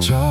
저